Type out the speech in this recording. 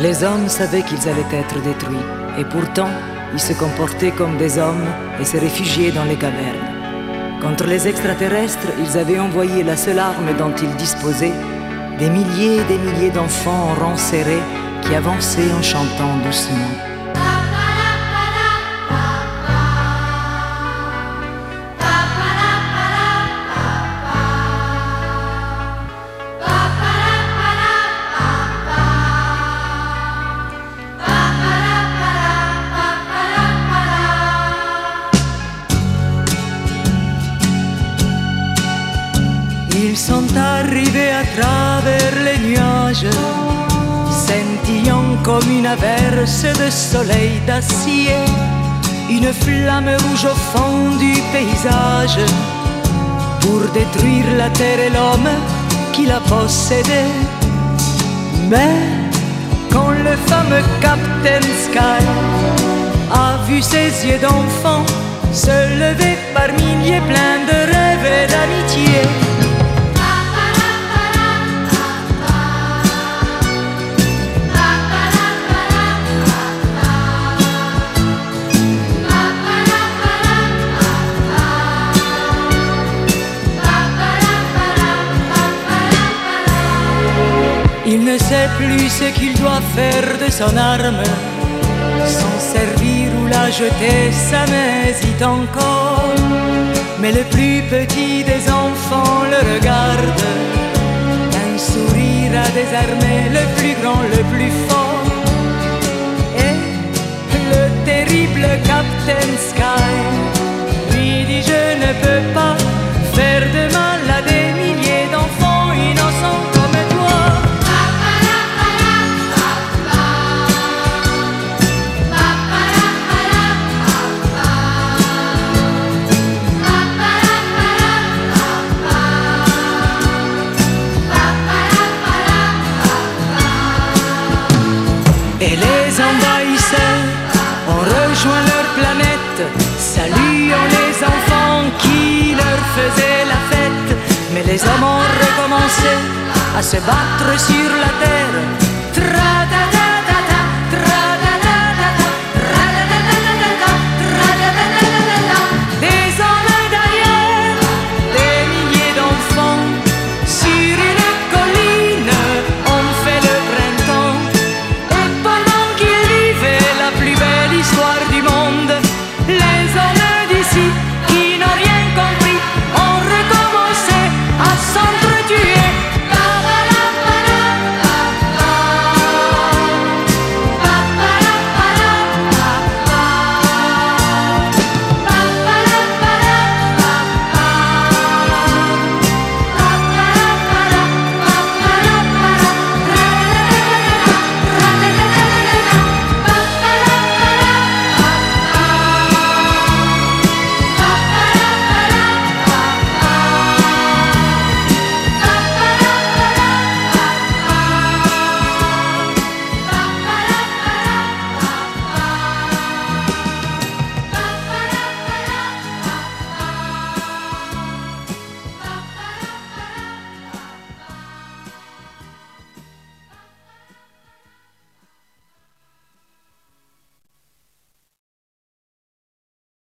Les hommes savaient qu'ils allaient être détruits, et pourtant, ils se comportaient comme des hommes et se réfugiaient dans les cavernes. Contre les extraterrestres, ils avaient envoyé la seule arme dont ils disposaient, des milliers et des milliers d'enfants en rang serré qui avançaient en chantant doucement. Ils sont arrivés à travers les nuages, scintillant comme une averse de soleil d'acier, une flamme rouge au fond du paysage, pour détruire la terre et l'homme qui la possédait. Mais quand le fameux Captain Sky a vu ses yeux d'enfant se lever par milliers pleins Il ne sait plus ce qu'il doit faire de son arme, s'en servir ou la jeter, ça n'hésite encore. Mais le plus petit des enfants le regarde, un sourire à désarmer le plus grand, le plus fort. À se battre sur la terre. Tra